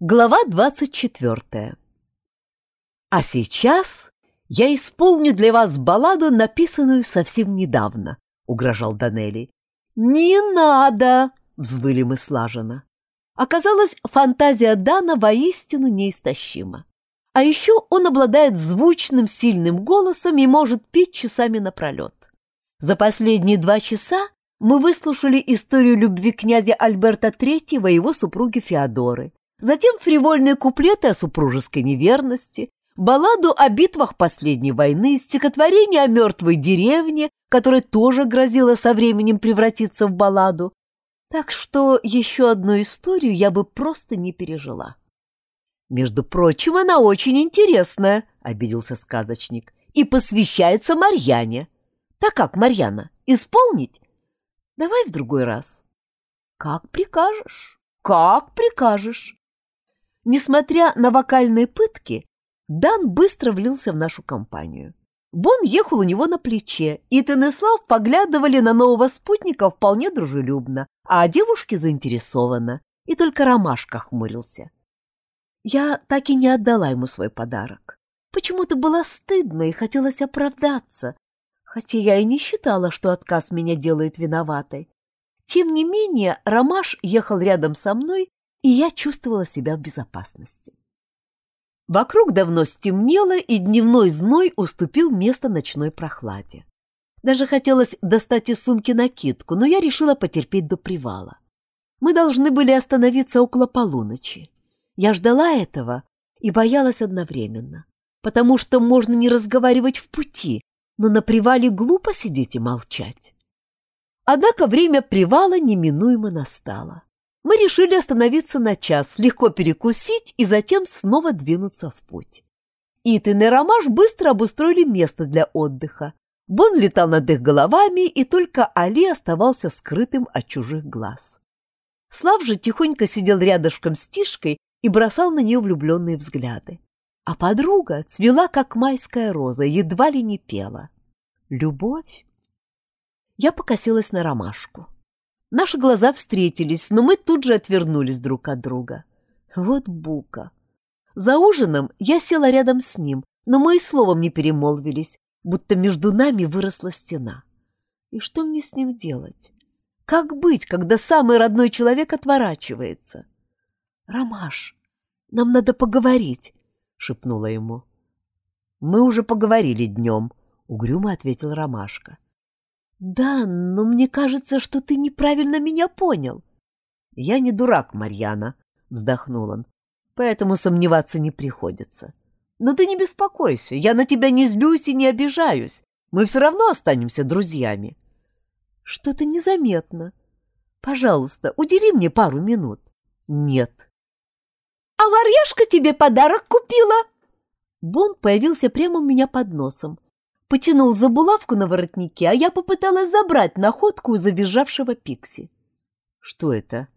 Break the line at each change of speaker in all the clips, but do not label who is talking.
Глава двадцать четвертая. А сейчас я исполню для вас балладу, написанную совсем недавно, — угрожал Данелли. «Не надо!» — взвыли мы слаженно. Оказалось, фантазия Дана воистину неистощима. А еще он обладает звучным, сильным голосом и может петь часами напролет. За последние два часа мы выслушали историю любви князя Альберта III и его супруги Феодоры, затем фривольные куплеты о супружеской неверности, балладу о битвах последней войны, стихотворение о мертвой деревне, которая тоже грозила со временем превратиться в балладу. Так что еще одну историю я бы просто не пережила. «Между прочим, она очень интересная», — обиделся сказочник, «и посвящается Марьяне. Так как, Марьяна, исполнить? Давай в другой раз». «Как прикажешь, как прикажешь». Несмотря на вокальные пытки, Дан быстро влился в нашу компанию. Бон ехал у него на плече, и Тенеслав поглядывали на нового спутника вполне дружелюбно, а девушки заинтересованно, и только Ромашка хмурился. Я так и не отдала ему свой подарок. Почему-то было стыдно и хотелось оправдаться, хотя я и не считала, что отказ меня делает виноватой. Тем не менее, Ромаш ехал рядом со мной, и я чувствовала себя в безопасности. Вокруг давно стемнело, и дневной зной уступил место ночной прохладе. Даже хотелось достать из сумки накидку, но я решила потерпеть до привала. Мы должны были остановиться около полуночи. Я ждала этого и боялась одновременно, потому что можно не разговаривать в пути, но на привале глупо сидеть и молчать. Однако время привала неминуемо настало мы решили остановиться на час, легко перекусить и затем снова двинуться в путь. Итан и Ромаш быстро обустроили место для отдыха. Бон летал над их головами, и только Али оставался скрытым от чужих глаз. Слав же тихонько сидел рядышком с Тишкой и бросал на нее влюбленные взгляды. А подруга цвела, как майская роза, едва ли не пела. Любовь? Я покосилась на ромашку. Наши глаза встретились, но мы тут же отвернулись друг от друга. Вот Бука. За ужином я села рядом с ним, но мы и словом не перемолвились, будто между нами выросла стена. И что мне с ним делать? Как быть, когда самый родной человек отворачивается? «Ромаш, нам надо поговорить», — шепнула ему. «Мы уже поговорили днем», — угрюмо ответил Ромашка. «Да, но мне кажется, что ты неправильно меня понял». «Я не дурак, Марьяна», — вздохнул он, — «поэтому сомневаться не приходится. Но ты не беспокойся, я на тебя не злюсь и не обижаюсь. Мы все равно останемся друзьями». «Что-то незаметно. Пожалуйста, удели мне пару минут». «Нет». «А Марьяшка тебе подарок купила?» Бон появился прямо у меня под носом потянул за булавку на воротнике, а я попыталась забрать находку у завизжавшего Пикси. Что это?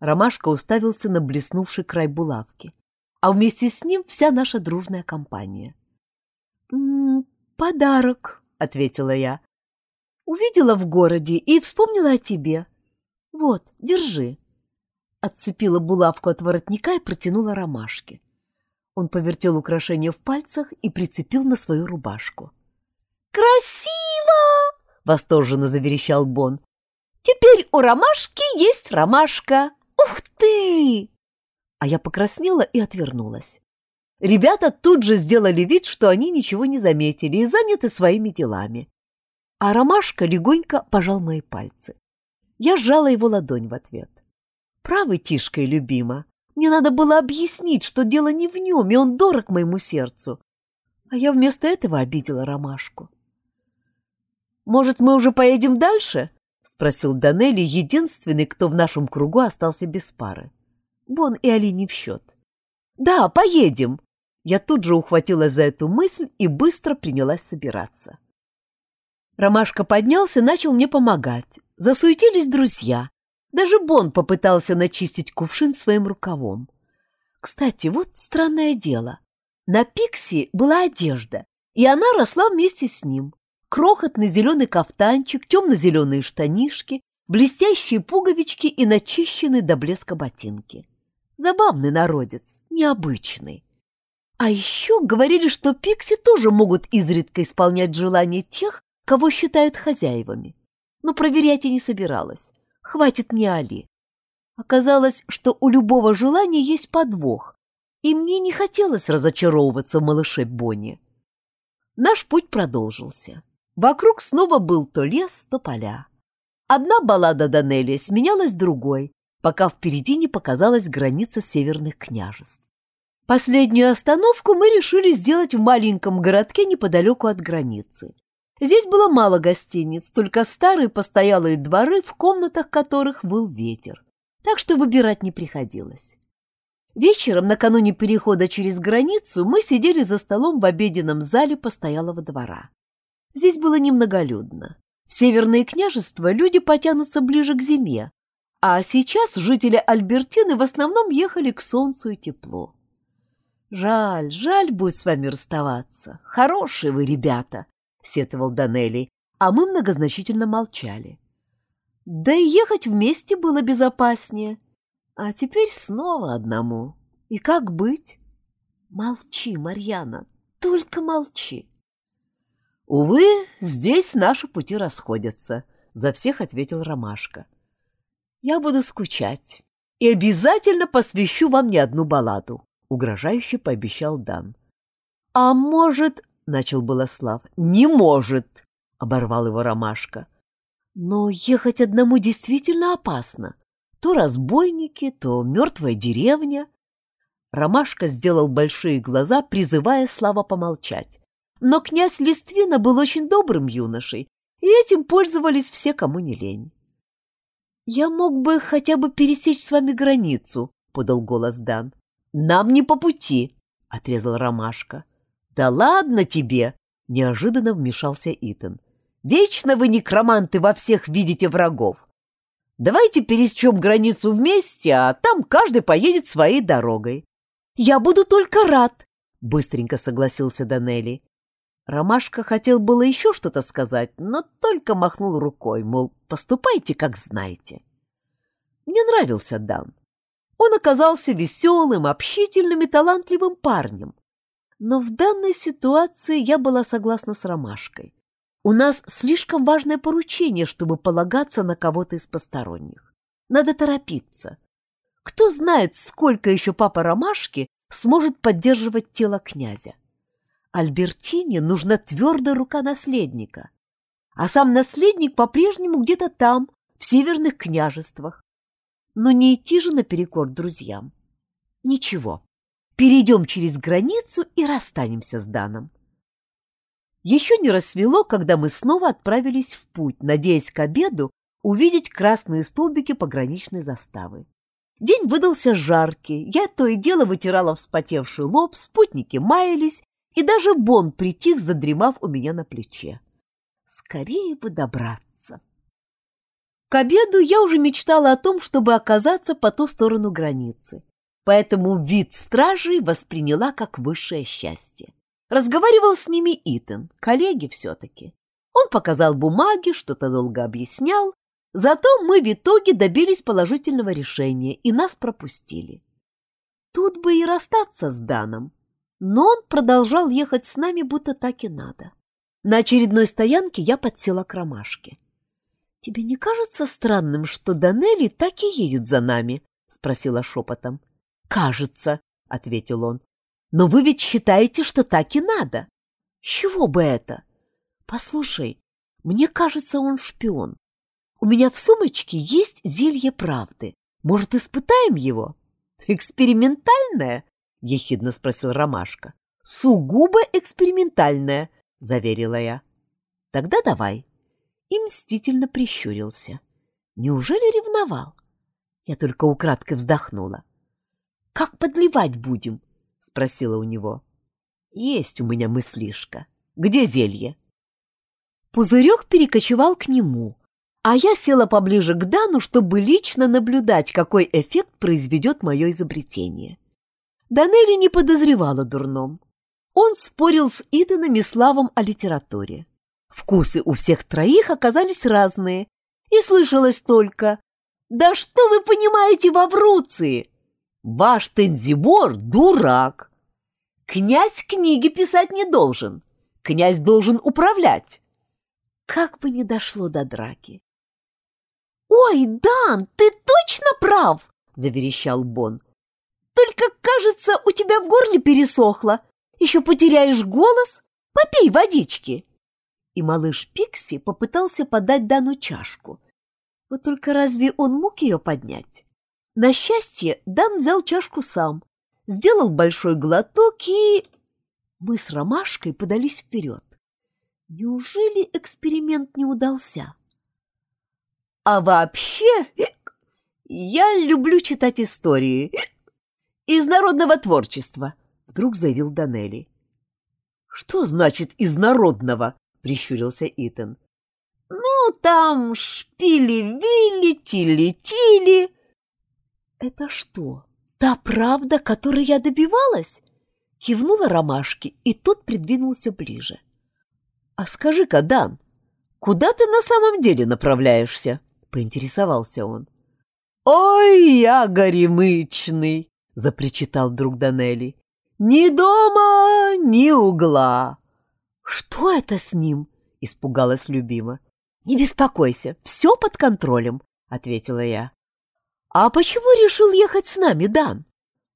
Ромашка уставился на блеснувший край булавки, а вместе с ним вся наша дружная компания. «М -м, «Подарок», — ответила я. «Увидела в городе и вспомнила о тебе. Вот, держи». Отцепила булавку от воротника и протянула ромашке. Он повертел украшение в пальцах и прицепил на свою рубашку. «Красиво!» — восторженно заверещал Бон. «Теперь у ромашки есть ромашка! Ух ты!» А я покраснела и отвернулась. Ребята тут же сделали вид, что они ничего не заметили и заняты своими делами. А ромашка легонько пожал мои пальцы. Я сжала его ладонь в ответ. «Правый, и любима, мне надо было объяснить, что дело не в нем, и он дорог моему сердцу. А я вместо этого обидела ромашку. «Может, мы уже поедем дальше?» — спросил Данелли, единственный, кто в нашем кругу остался без пары. Бон и Али не в счет. «Да, поедем!» Я тут же ухватилась за эту мысль и быстро принялась собираться. Ромашка поднялся, начал мне помогать. Засуетились друзья. Даже Бон попытался начистить кувшин своим рукавом. Кстати, вот странное дело. На Пикси была одежда, и она росла вместе с ним крохотный зеленый кафтанчик, темно-зеленые штанишки, блестящие пуговички и начищенные до блеска ботинки. Забавный народец, необычный. А еще говорили, что пикси тоже могут изредка исполнять желания тех, кого считают хозяевами. Но проверять я не собиралась. Хватит мне Али. Оказалось, что у любого желания есть подвох, и мне не хотелось разочаровываться в малыше Бонни. Наш путь продолжился. Вокруг снова был то лес, то поля. Одна баллада Данелия сменялась другой, пока впереди не показалась граница северных княжеств. Последнюю остановку мы решили сделать в маленьком городке неподалеку от границы. Здесь было мало гостиниц, только старые постоялые дворы, в комнатах которых был ветер, так что выбирать не приходилось. Вечером, накануне перехода через границу, мы сидели за столом в обеденном зале постоялого двора. Здесь было немноголюдно. В северные княжества люди потянутся ближе к зиме, а сейчас жители Альбертины в основном ехали к солнцу и теплу. «Жаль, жаль будет с вами расставаться. Хорошие вы ребята», — сетовал Данелли, а мы многозначительно молчали. Да и ехать вместе было безопаснее. А теперь снова одному. И как быть? Молчи, Марьяна, только молчи. Увы, здесь наши пути расходятся, за всех ответил Ромашка. Я буду скучать и обязательно посвящу вам не одну балладу, угрожающе пообещал Дан. А может, начал было Слав. Не может, оборвал его Ромашка. Но ехать одному действительно опасно. То разбойники, то мертвая деревня. Ромашка сделал большие глаза, призывая Слава помолчать. Но князь Листвина был очень добрым юношей, и этим пользовались все, кому не лень. «Я мог бы хотя бы пересечь с вами границу», — подал голос Дан. «Нам не по пути», — отрезал Ромашка. «Да ладно тебе!» — неожиданно вмешался Итан. «Вечно вы, некроманты, во всех видите врагов. Давайте пересечем границу вместе, а там каждый поедет своей дорогой. Я буду только рад, быстренько согласился Данелли. Ромашка хотел было еще что-то сказать, но только махнул рукой, мол, поступайте, как знаете. Мне нравился Дан. Он оказался веселым, общительным и талантливым парнем. Но в данной ситуации я была согласна с Ромашкой. У нас слишком важное поручение, чтобы полагаться на кого-то из посторонних. Надо торопиться. Кто знает, сколько еще папа Ромашки сможет поддерживать тело князя. Альбертине нужна твердая рука наследника. А сам наследник по-прежнему где-то там, в северных княжествах. Но не идти же наперекор друзьям. Ничего, перейдем через границу и расстанемся с Даном. Еще не рассвело, когда мы снова отправились в путь, надеясь к обеду увидеть красные столбики пограничной заставы. День выдался жаркий, я то и дело вытирала вспотевший лоб, спутники маялись, и даже Бон притих, задремав у меня на плече. Скорее бы добраться. К обеду я уже мечтала о том, чтобы оказаться по ту сторону границы, поэтому вид стражей восприняла как высшее счастье. Разговаривал с ними Итан, коллеги все-таки. Он показал бумаги, что-то долго объяснял, зато мы в итоге добились положительного решения и нас пропустили. Тут бы и расстаться с Даном, но он продолжал ехать с нами, будто так и надо. На очередной стоянке я подсела к ромашке. — Тебе не кажется странным, что Данелли так и едет за нами? — спросила шепотом. — Кажется, — ответил он. Но вы ведь считаете, что так и надо. Чего бы это? Послушай, мне кажется, он шпион. У меня в сумочке есть зелье правды. Может, испытаем его? Экспериментальное? Ехидно спросил Ромашка. Сугубо экспериментальное, заверила я. Тогда давай. И мстительно прищурился. Неужели ревновал? Я только украдкой вздохнула. Как подливать будем? — спросила у него. «Есть у меня мыслишка. Где зелье?» Пузырек перекочевал к нему, а я села поближе к Дану, чтобы лично наблюдать, какой эффект произведет мое изобретение. Данелли не подозревала дурном. Он спорил с Итаном и Славом о литературе. Вкусы у всех троих оказались разные, и слышалось только «Да что вы понимаете в Авруции?» Ваш Тензибор — дурак. Князь книги писать не должен. Князь должен управлять. Как бы не дошло до драки. «Ой, Дан, ты точно прав!» — заверещал Бон. «Только, кажется, у тебя в горле пересохло. Еще потеряешь голос? Попей водички!» И малыш Пикси попытался подать Дану чашку. Вот только разве он мог ее поднять? На счастье, Дан взял чашку сам, сделал большой глоток и... Мы с Ромашкой подались вперед. Неужели эксперимент не удался? А вообще, я люблю читать истории из народного творчества, вдруг заявил Данелли. Что значит из народного? прищурился Итан. Ну, там шпили-вили, тили-тили. Это что, та правда, которой я добивалась? Кивнула ромашки, и тот придвинулся ближе. А скажи-ка, Дан, куда ты на самом деле направляешься? Поинтересовался он. Ой, я горемычный, запричитал друг Данелли. Ни дома, ни угла. Что это с ним? Испугалась любима. Не беспокойся, все под контролем, ответила я. А почему решил ехать с нами, Дан?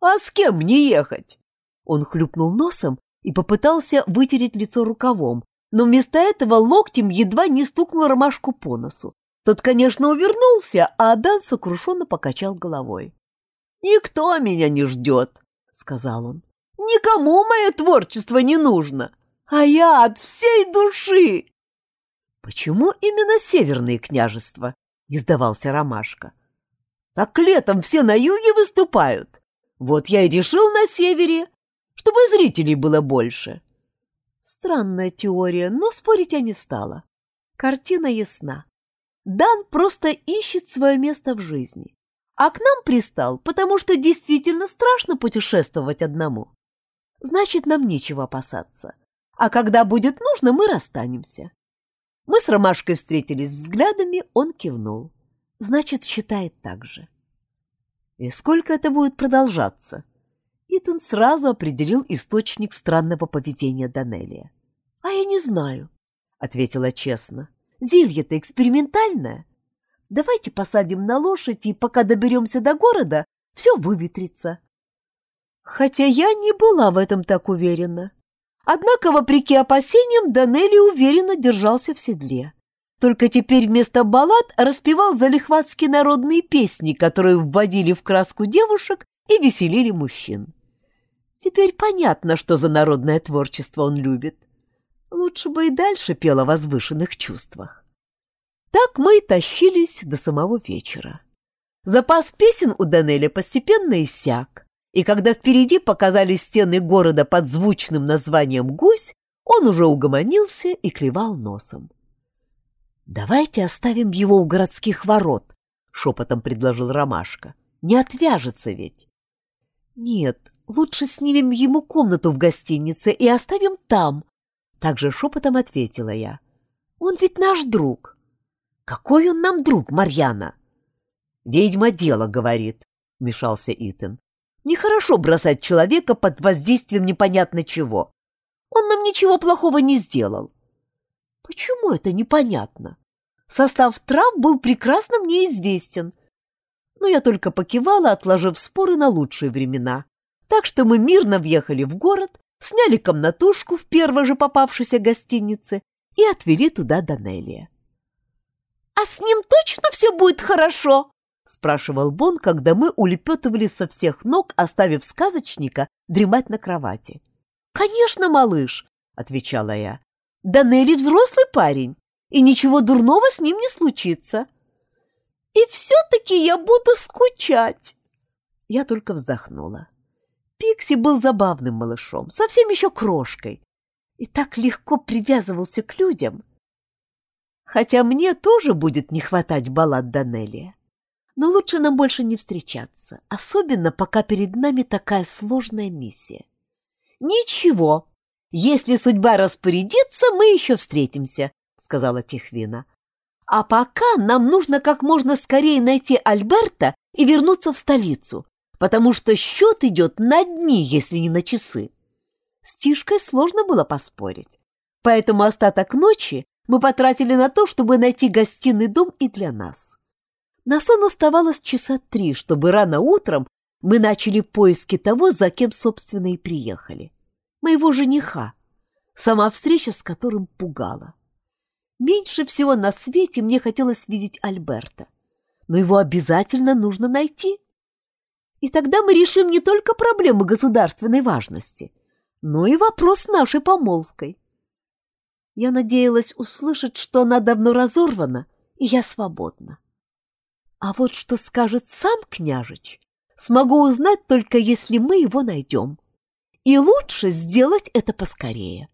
А с кем мне ехать? Он хлюпнул носом и попытался вытереть лицо рукавом, но вместо этого локтем едва не стукнул ромашку по носу. Тот, конечно, увернулся, а Дан сокрушенно покачал головой. «Никто меня не ждет», — сказал он. «Никому мое творчество не нужно, а я от всей души». «Почему именно северные княжества?» — не сдавался Ромашка. «Так летом все на юге выступают. Вот я и решил на севере, чтобы зрителей было больше». Странная теория, но спорить я не стала. Картина ясна. Дан просто ищет свое место в жизни. А к нам пристал, потому что действительно страшно путешествовать одному. Значит, нам нечего опасаться. А когда будет нужно, мы расстанемся. Мы с Ромашкой встретились взглядами, он кивнул. Значит, считает так же. И сколько это будет продолжаться? Итан сразу определил источник странного поведения Данелия. «А я не знаю», — ответила честно. «Зелье-то экспериментальное. Давайте посадим на лошадь, и пока доберемся до города, все выветрится». Хотя я не была в этом так уверена. Однако, вопреки опасениям, Данелли уверенно держался в седле. Только теперь вместо баллад распевал залихватские народные песни, которые вводили в краску девушек и веселили мужчин. Теперь понятно, что за народное творчество он любит. Лучше бы и дальше пел о возвышенных чувствах. Так мы и тащились до самого вечера. Запас песен у Данеля постепенно иссяк, и когда впереди показались стены города под звучным названием «Гусь», он уже угомонился и клевал носом. «Давайте оставим его у городских ворот», — шепотом предложил Ромашка. «Не отвяжется ведь». «Нет, лучше снимем ему комнату в гостинице и оставим там», — также шепотом ответила я. «Он ведь наш друг». «Какой он нам друг, Марьяна?» «Ведьма дело, — говорит», — вмешался Итан. «Нехорошо бросать человека под воздействием непонятно чего. Он нам ничего плохого не сделал». «Почему это непонятно? Состав трав был прекрасно мне известен» но я только покивала, отложив споры на лучшие времена. Так что мы мирно въехали в город, сняли комнатушку в первой же попавшейся гостинице и отвели туда Данелия. «А с ним точно все будет хорошо?» — спрашивал Бон, когда мы улепетывали со всех ног, оставив сказочника дремать на кровати. «Конечно, малыш!» — отвечала я. «Данели взрослый парень, и ничего дурного с ним не случится». «И все-таки я буду скучать!» Я только вздохнула. Пикси был забавным малышом, совсем еще крошкой, и так легко привязывался к людям. Хотя мне тоже будет не хватать баллад Данелия. Но лучше нам больше не встречаться, особенно пока перед нами такая сложная миссия. Ничего, если судьба распорядится, мы еще встретимся, сказала Тихвина. А пока нам нужно как можно скорее найти Альберта и вернуться в столицу потому что счет идет на дни, если не на часы. С Тишкой сложно было поспорить, поэтому остаток ночи мы потратили на то, чтобы найти гостиный дом и для нас. На сон оставалось часа три, чтобы рано утром мы начали поиски того, за кем, собственно, и приехали. Моего жениха, сама встреча с которым пугала. Меньше всего на свете мне хотелось видеть Альберта, но его обязательно нужно найти. И тогда мы решим не только проблемы государственной важности, но и вопрос нашей помолвкой. Я надеялась услышать, что она давно разорвана, и я свободна. А вот что скажет сам княжич, смогу узнать только если мы его найдем. И лучше сделать это поскорее.